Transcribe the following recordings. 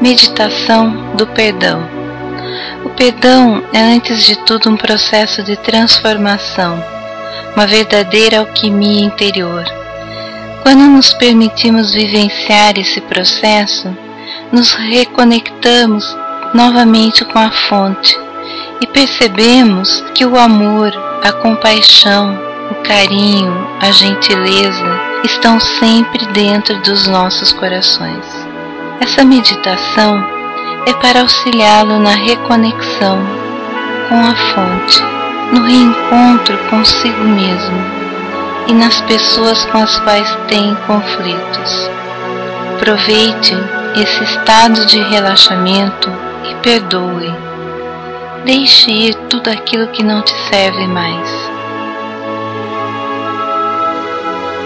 Meditação do perdão. O perdão é, antes de tudo, um processo de transformação, uma verdadeira alquimia interior. Quando nos permitimos vivenciar esse processo, nos reconectamos novamente com a fonte e percebemos que o amor, a compaixão, o carinho, a gentileza estão sempre dentro dos nossos corações. Essa meditação é para auxiliá-lo na reconexão com a fonte, no reencontro consigo mesmo e nas pessoas com as quais tem conflitos. Aproveite esse estado de relaxamento e perdoe. Deixe ir tudo aquilo que não te serve mais.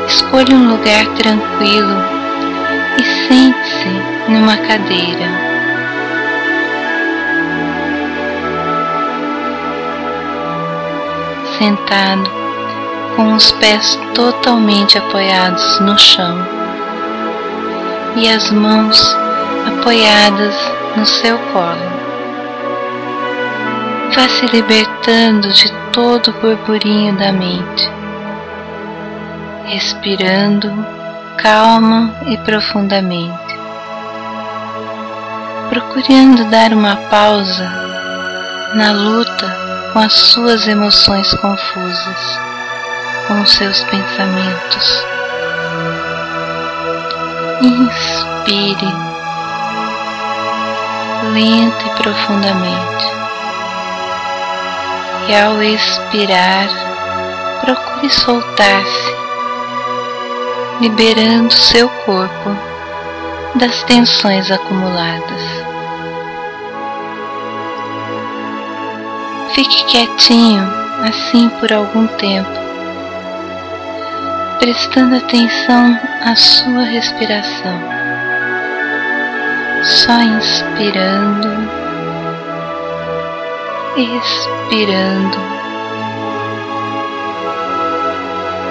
Escolha um lugar tranquilo e sente-se numa cadeira. Sentado, com os pés totalmente apoiados no chão e as mãos apoiadas no seu colo. Vá se libertando de todo o burburinho da mente, respirando calma e profundamente procurando dar uma pausa na luta com as suas emoções confusas, com os seus pensamentos. Inspire lenta e profundamente. E ao expirar, procure soltar-se, liberando seu corpo das tensões acumuladas. Fique quietinho assim por algum tempo, prestando atenção à sua respiração, só inspirando, expirando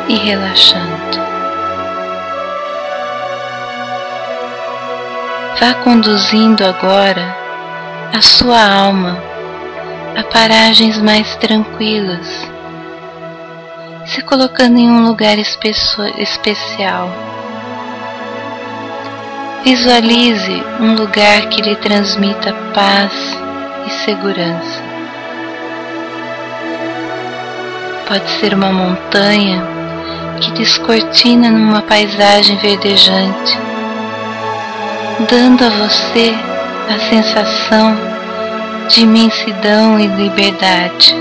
e relaxando. Vá conduzindo agora a sua alma a paragens mais tranquilas, se colocando em um lugar especial. Visualize um lugar que lhe transmita paz e segurança. Pode ser uma montanha que descortina numa paisagem verdejante, dando a você a sensação de imensidão e liberdade.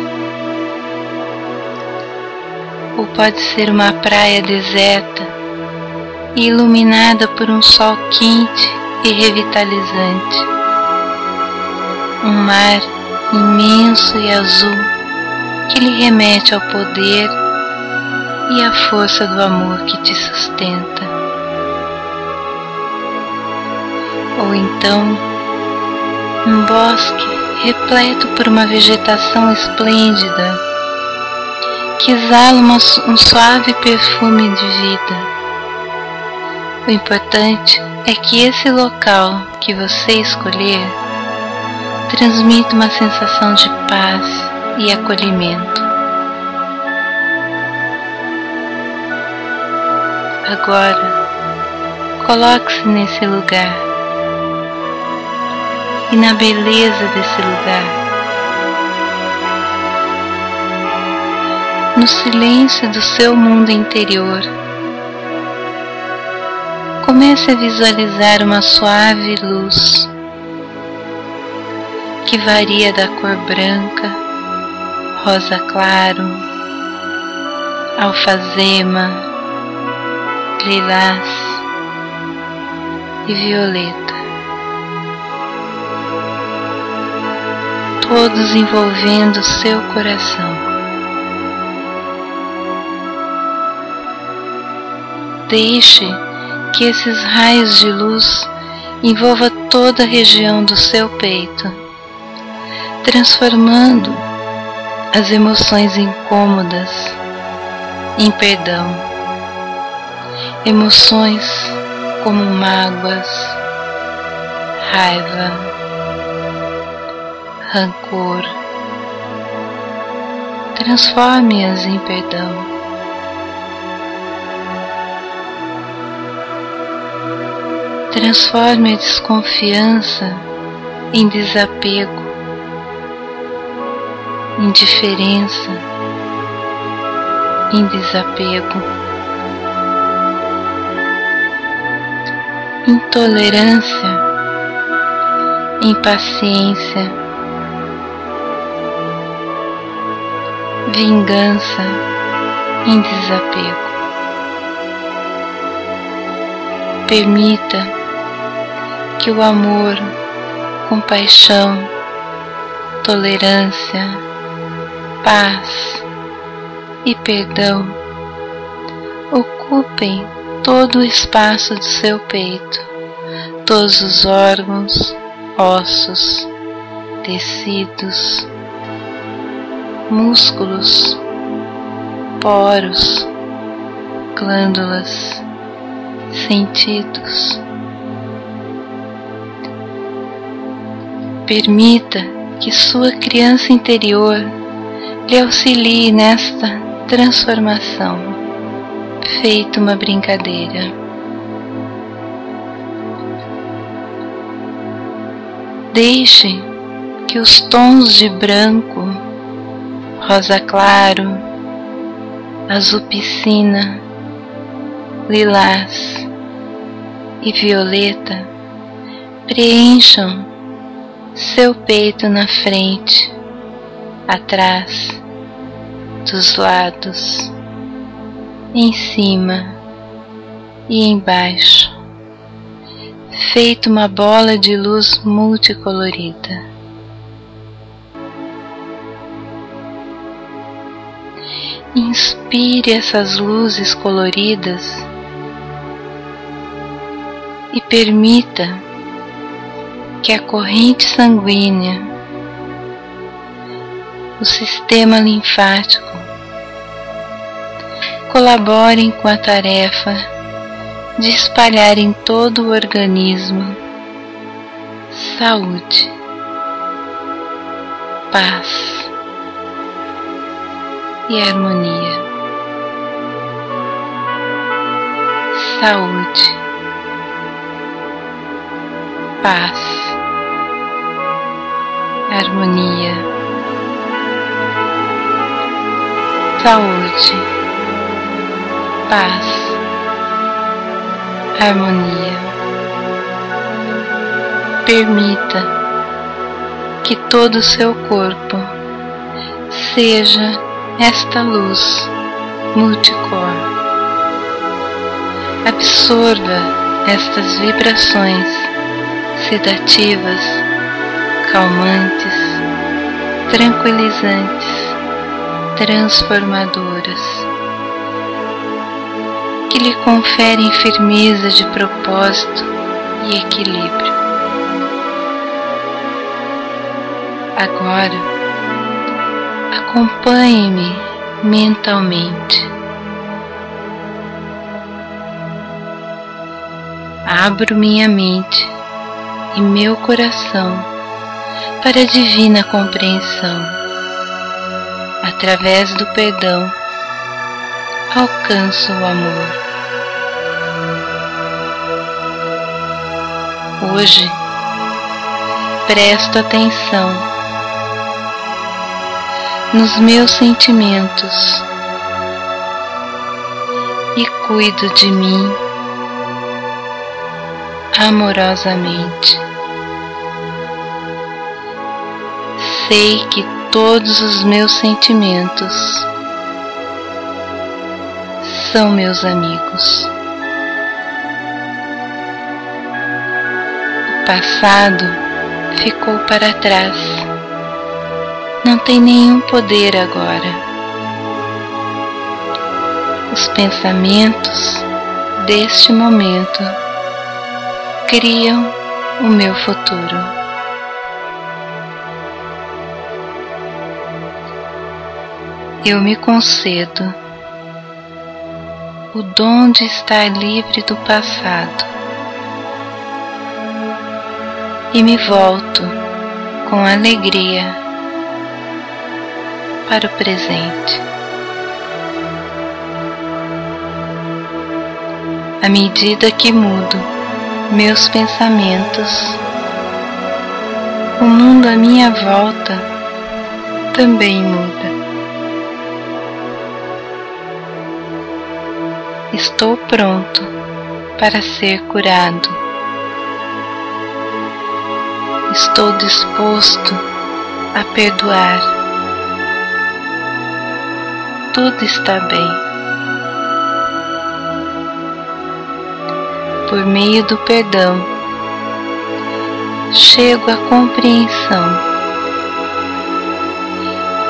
Ou pode ser uma praia deserta e iluminada por um sol quente e revitalizante. Um mar imenso e azul que lhe remete ao poder e à força do amor que te sustenta. Ou então, um bosque repleto por uma vegetação esplêndida que exala um suave perfume de vida. O importante é que esse local que você escolher transmita uma sensação de paz e acolhimento. Agora, coloque-se nesse lugar e na beleza desse lugar. No silêncio do seu mundo interior, comece a visualizar uma suave luz que varia da cor branca, rosa claro, alfazema, lilás e violeta. Todos envolvendo seu coração. Deixe que esses raios de luz envolva toda a região do seu peito, transformando as emoções incômodas em perdão, emoções como mágoas, raiva, rancor. Transforme-as em perdão. Transforme a desconfiança em desapego, indiferença em desapego, intolerância impaciência, vingança em desapego. Permita que o amor, compaixão, tolerância, paz e perdão ocupem todo o espaço do seu peito, todos os órgãos, ossos, tecidos, músculos, poros, glândulas, sentidos. Permita que sua criança interior lhe auxilie nesta transformação, feito uma brincadeira. Deixe que os tons de branco, rosa claro, azul piscina, lilás e violeta preencham seu peito na frente, atrás, dos lados, em cima e embaixo, feito uma bola de luz multicolorida. Inspire essas luzes coloridas e permita que a corrente sanguínea, o sistema linfático colaborem com a tarefa de espalhar em todo o organismo saúde, paz e harmonia. Saúde, paz. Harmonia, saúde, paz, harmonia. Permita que todo o seu corpo seja esta luz multicor. Absorva estas vibrações sedativas calmantes, tranquilizantes, transformadoras, que lhe conferem firmeza de propósito e equilíbrio. Agora, acompanhe-me mentalmente. Abro minha mente e meu coração para a divina compreensão. Através do perdão, alcanço o amor. Hoje, presto atenção nos meus sentimentos e cuido de mim amorosamente. sei que todos os meus sentimentos são meus amigos. O passado ficou para trás, tem nenhum poder agora. Os pensamentos deste momento criam o meu futuro. eu me concedo o dom de estar livre do passado. e me volto com alegria para o presente. À medida que mudo meus pensamentos, o mundo à minha volta também muda. Estou pronto para ser curado. Estou disposto a perdoar. Tudo está bem. Por meio do perdão, chego à compreensão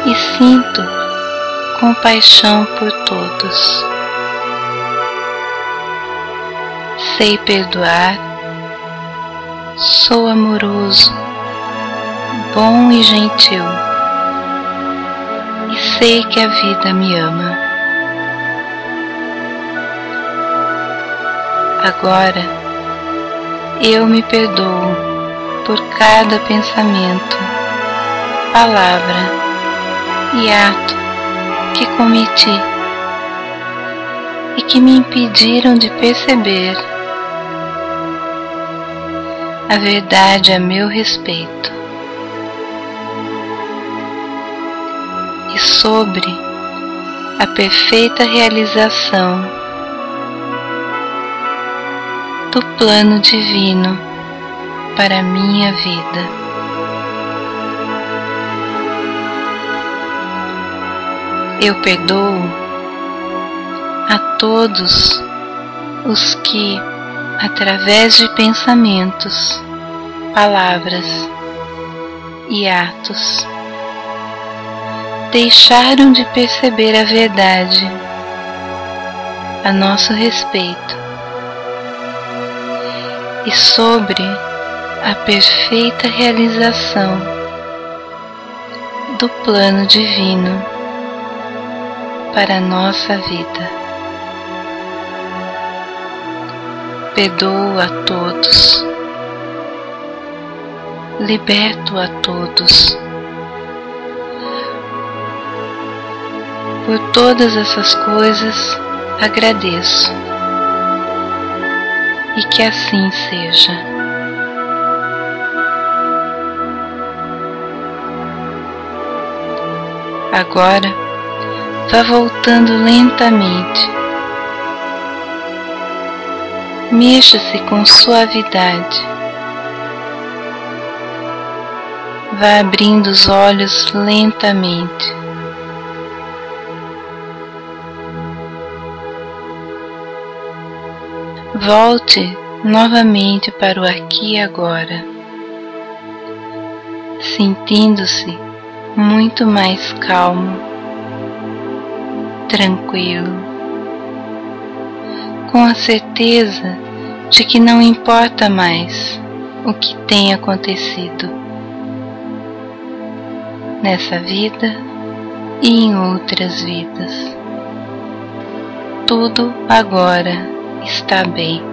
e sinto compaixão por todos. sei perdoar, sou amoroso, bom e gentil, sei que a vida me ama. Agora eu me perdoo por cada pensamento, palavra e ato que cometi e que me impediram de perceber a verdade a meu respeito sobre a perfeita realização do plano divino para a minha vida. Eu perdoo a todos os que através de pensamentos, palavras e atos. Deixaram de perceber a verdade a nosso respeito e sobre a perfeita realização do plano divino para a nossa vida. perdoo a todos, liberto a todos. Por todas essas coisas agradeço e que assim seja. Agora, vá voltando lentamente Mexa-se com suavidade. Vá abrindo os olhos lentamente. Volte novamente para o aqui e agora, sentindo-se muito mais calmo, tranquilo com a certeza de que não importa mais o que tem acontecido nessa vida e em outras vidas. Tudo agora está bem.